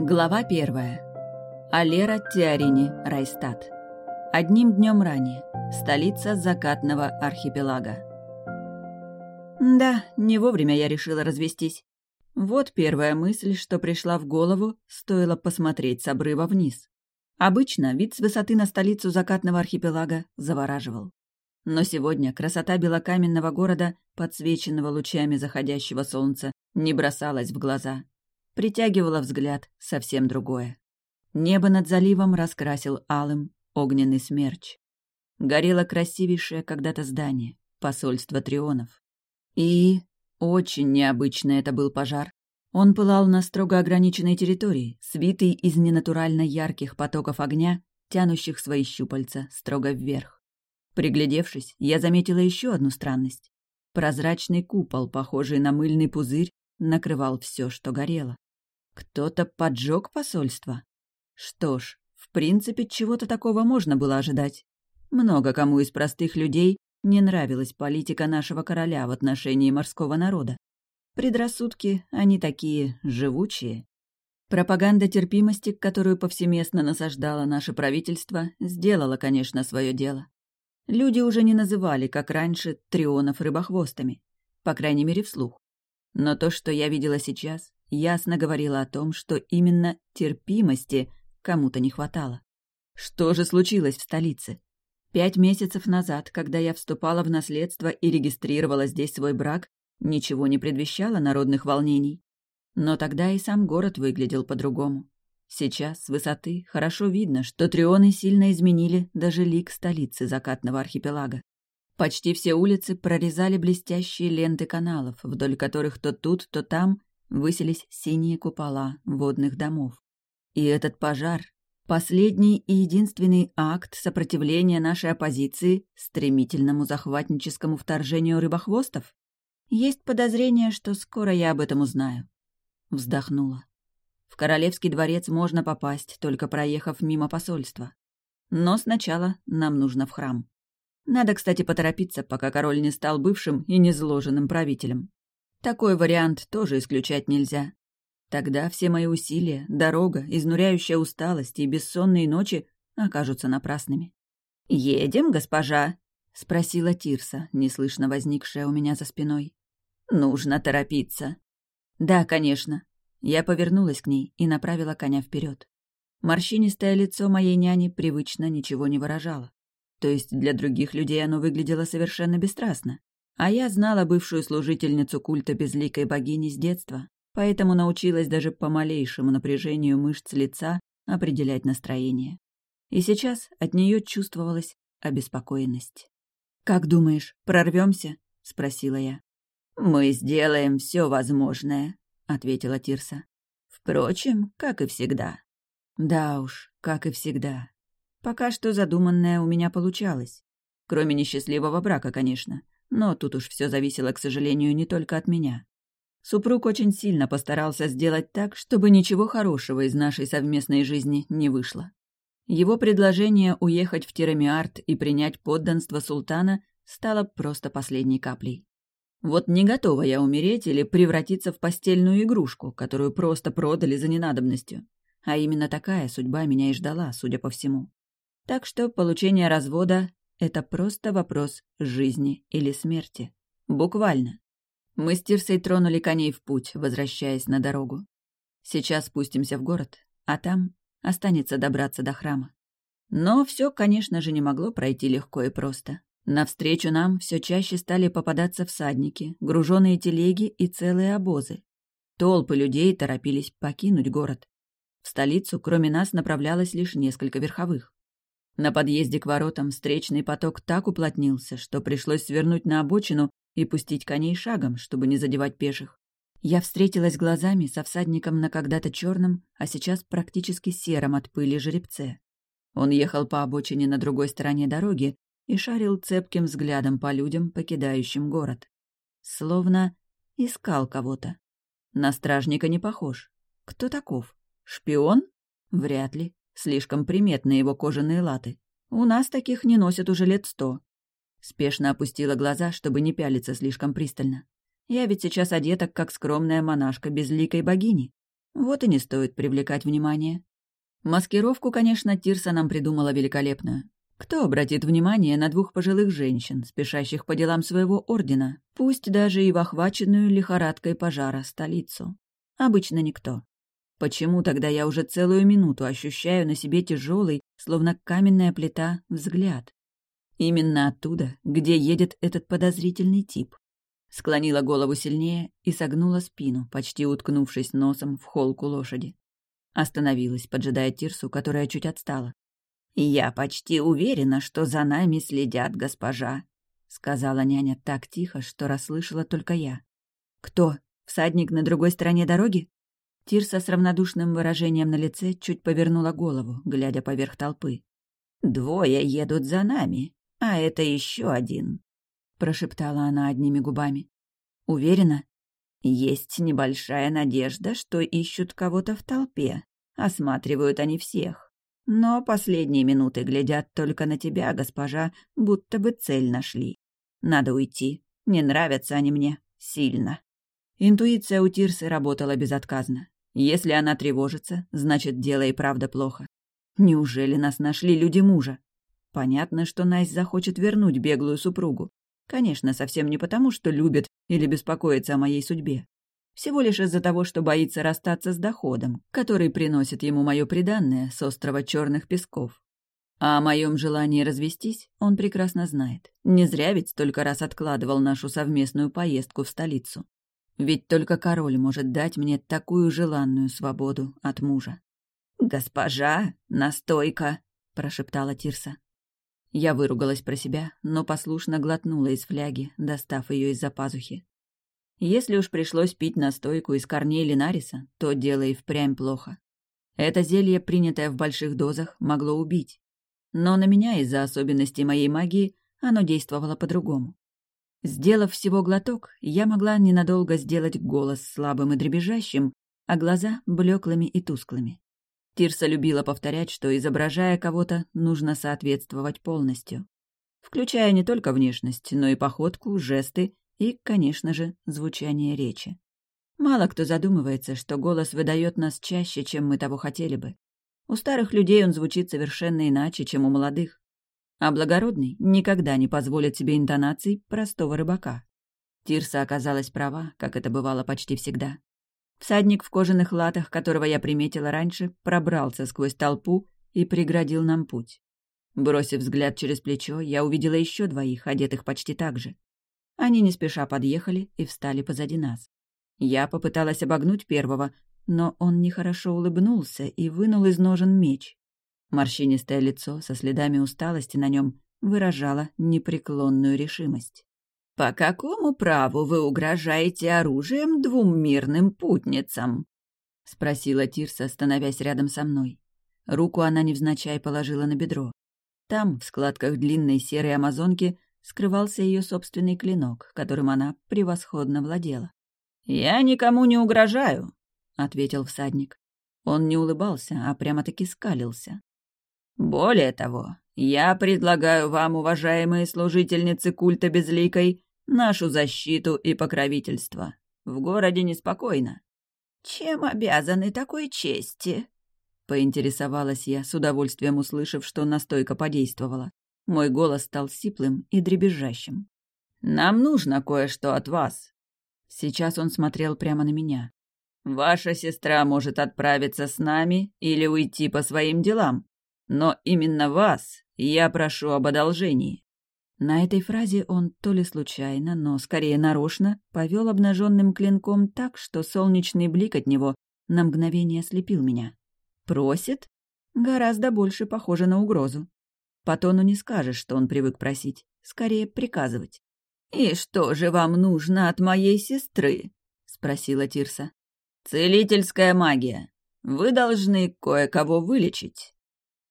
Глава первая. Алера Теорини, Райстат. Одним днем ранее. Столица закатного архипелага. Да, не вовремя я решила развестись. Вот первая мысль, что пришла в голову, стоило посмотреть с обрыва вниз. Обычно вид с высоты на столицу закатного архипелага завораживал. Но сегодня красота белокаменного города, подсвеченного лучами заходящего солнца, не бросалась в глаза — притягивало взгляд совсем другое. Небо над заливом раскрасил алым огненный смерч. Горело красивейшее когда-то здание, посольство Трионов. И очень необычный это был пожар. Он пылал на строго ограниченной территории, свитый из ненатурально ярких потоков огня, тянущих свои щупальца строго вверх. Приглядевшись, я заметила еще одну странность. Прозрачный купол, похожий на мыльный пузырь, накрывал все, что горело. Кто-то поджег посольство? Что ж, в принципе, чего-то такого можно было ожидать. Много кому из простых людей не нравилась политика нашего короля в отношении морского народа. Предрассудки, они такие живучие. Пропаганда терпимости, которую повсеместно насаждало наше правительство, сделала, конечно, свое дело. Люди уже не называли, как раньше, трионов рыбохвостами, по крайней мере, вслух. Но то, что я видела сейчас, ясно говорила о том, что именно терпимости кому-то не хватало. Что же случилось в столице? Пять месяцев назад, когда я вступала в наследство и регистрировала здесь свой брак, ничего не предвещало народных волнений. Но тогда и сам город выглядел по-другому. Сейчас, с высоты, хорошо видно, что трионы сильно изменили даже лик столицы закатного архипелага. Почти все улицы прорезали блестящие ленты каналов, вдоль которых то тут, то там высились синие купола водных домов. И этот пожар — последний и единственный акт сопротивления нашей оппозиции стремительному захватническому вторжению рыбохвостов? Есть подозрение, что скоро я об этом узнаю. Вздохнула. В Королевский дворец можно попасть, только проехав мимо посольства. Но сначала нам нужно в храм. Надо, кстати, поторопиться, пока король не стал бывшим и незложенным правителем. Такой вариант тоже исключать нельзя. Тогда все мои усилия, дорога, изнуряющая усталость и бессонные ночи окажутся напрасными. «Едем, госпожа?» — спросила Тирса, неслышно возникшая у меня за спиной. «Нужно торопиться». «Да, конечно». Я повернулась к ней и направила коня вперед. Морщинистое лицо моей няни привычно ничего не выражало. То есть для других людей оно выглядело совершенно бесстрастно. А я знала бывшую служительницу культа безликой богини с детства, поэтому научилась даже по малейшему напряжению мышц лица определять настроение. И сейчас от нее чувствовалась обеспокоенность. «Как думаешь, прорвемся?» — спросила я. «Мы сделаем все возможное», — ответила Тирса. «Впрочем, как и всегда». «Да уж, как и всегда. Пока что задуманное у меня получалось. Кроме несчастливого брака, конечно. Но тут уж все зависело, к сожалению, не только от меня. Супруг очень сильно постарался сделать так, чтобы ничего хорошего из нашей совместной жизни не вышло. Его предложение уехать в Тирамиарт и принять подданство султана стало просто последней каплей. Вот не готова я умереть или превратиться в постельную игрушку, которую просто продали за ненадобностью. А именно такая судьба меня и ждала, судя по всему. Так что получение развода это просто вопрос жизни или смерти. Буквально. Мы с Тирсой тронули коней в путь, возвращаясь на дорогу. Сейчас спустимся в город, а там останется добраться до храма. Но все, конечно же, не могло пройти легко и просто. Навстречу нам все чаще стали попадаться всадники, груженные телеги и целые обозы. Толпы людей торопились покинуть город. В столицу, кроме нас, направлялось лишь несколько верховых. На подъезде к воротам встречный поток так уплотнился, что пришлось свернуть на обочину и пустить коней шагом, чтобы не задевать пеших. Я встретилась глазами со всадником на когда-то черном, а сейчас практически сером от пыли жеребце. Он ехал по обочине на другой стороне дороги и шарил цепким взглядом по людям, покидающим город. Словно искал кого-то. На стражника не похож. Кто таков? Шпион? Вряд ли. Слишком приметны его кожаные латы. У нас таких не носят уже лет сто. Спешно опустила глаза, чтобы не пялиться слишком пристально. Я ведь сейчас одета, как скромная монашка безликой богини. Вот и не стоит привлекать внимание. Маскировку, конечно, Тирса нам придумала великолепную. Кто обратит внимание на двух пожилых женщин, спешащих по делам своего ордена, пусть даже и в охваченную лихорадкой пожара столицу? Обычно никто. Почему тогда я уже целую минуту ощущаю на себе тяжелый, словно каменная плита, взгляд? Именно оттуда, где едет этот подозрительный тип. Склонила голову сильнее и согнула спину, почти уткнувшись носом в холку лошади. Остановилась, поджидая Тирсу, которая чуть отстала. «Я почти уверена, что за нами следят, госпожа», — сказала няня так тихо, что расслышала только я. «Кто? Всадник на другой стороне дороги?» Тирса с равнодушным выражением на лице чуть повернула голову, глядя поверх толпы. «Двое едут за нами, а это еще один», — прошептала она одними губами. «Уверена?» «Есть небольшая надежда, что ищут кого-то в толпе. Осматривают они всех. Но последние минуты глядят только на тебя, госпожа, будто бы цель нашли. Надо уйти. Не нравятся они мне. Сильно. Интуиция у Тирсы работала безотказно. Если она тревожится, значит, дело и правда плохо. Неужели нас нашли люди мужа? Понятно, что Найс захочет вернуть беглую супругу. Конечно, совсем не потому, что любит или беспокоится о моей судьбе. Всего лишь из-за того, что боится расстаться с доходом, который приносит ему мое приданое с острова Черных Песков. А о моем желании развестись он прекрасно знает. Не зря ведь столько раз откладывал нашу совместную поездку в столицу. Ведь только король может дать мне такую желанную свободу от мужа. «Госпожа, настойка!» — прошептала Тирса. Я выругалась про себя, но послушно глотнула из фляги, достав ее из-за пазухи. Если уж пришлось пить настойку из корней Линариса, то дело и впрямь плохо. Это зелье, принятое в больших дозах, могло убить. Но на меня из-за особенностей моей магии оно действовало по-другому. Сделав всего глоток, я могла ненадолго сделать голос слабым и дребезжащим, а глаза — блеклыми и тусклыми. Тирса любила повторять, что, изображая кого-то, нужно соответствовать полностью. Включая не только внешность, но и походку, жесты и, конечно же, звучание речи. Мало кто задумывается, что голос выдает нас чаще, чем мы того хотели бы. У старых людей он звучит совершенно иначе, чем у молодых. А благородный никогда не позволит себе интонаций простого рыбака. Тирса оказалась права, как это бывало почти всегда. Всадник в кожаных латах, которого я приметила раньше, пробрался сквозь толпу и преградил нам путь. Бросив взгляд через плечо, я увидела еще двоих, одетых почти так же. Они не спеша подъехали и встали позади нас. Я попыталась обогнуть первого, но он нехорошо улыбнулся и вынул из ножен меч. Морщинистое лицо со следами усталости на нем выражало непреклонную решимость. «По какому праву вы угрожаете оружием двум мирным путницам?» — спросила Тирса, становясь рядом со мной. Руку она невзначай положила на бедро. Там, в складках длинной серой амазонки, скрывался ее собственный клинок, которым она превосходно владела. «Я никому не угрожаю», — ответил всадник. Он не улыбался, а прямо-таки скалился. «Более того, я предлагаю вам, уважаемые служительницы культа Безликой, нашу защиту и покровительство. В городе неспокойно». «Чем обязаны такой чести?» — поинтересовалась я, с удовольствием услышав, что настойка подействовала. Мой голос стал сиплым и дребезжащим. «Нам нужно кое-что от вас». Сейчас он смотрел прямо на меня. «Ваша сестра может отправиться с нами или уйти по своим делам, но именно вас я прошу об одолжении». На этой фразе он то ли случайно, но скорее нарочно повел обнаженным клинком так, что солнечный блик от него на мгновение ослепил меня. «Просит?» Гораздо больше похоже на угрозу. По тону не скажешь, что он привык просить, скорее приказывать. «И что же вам нужно от моей сестры?» — спросила Тирса. «Целительская магия. Вы должны кое-кого вылечить».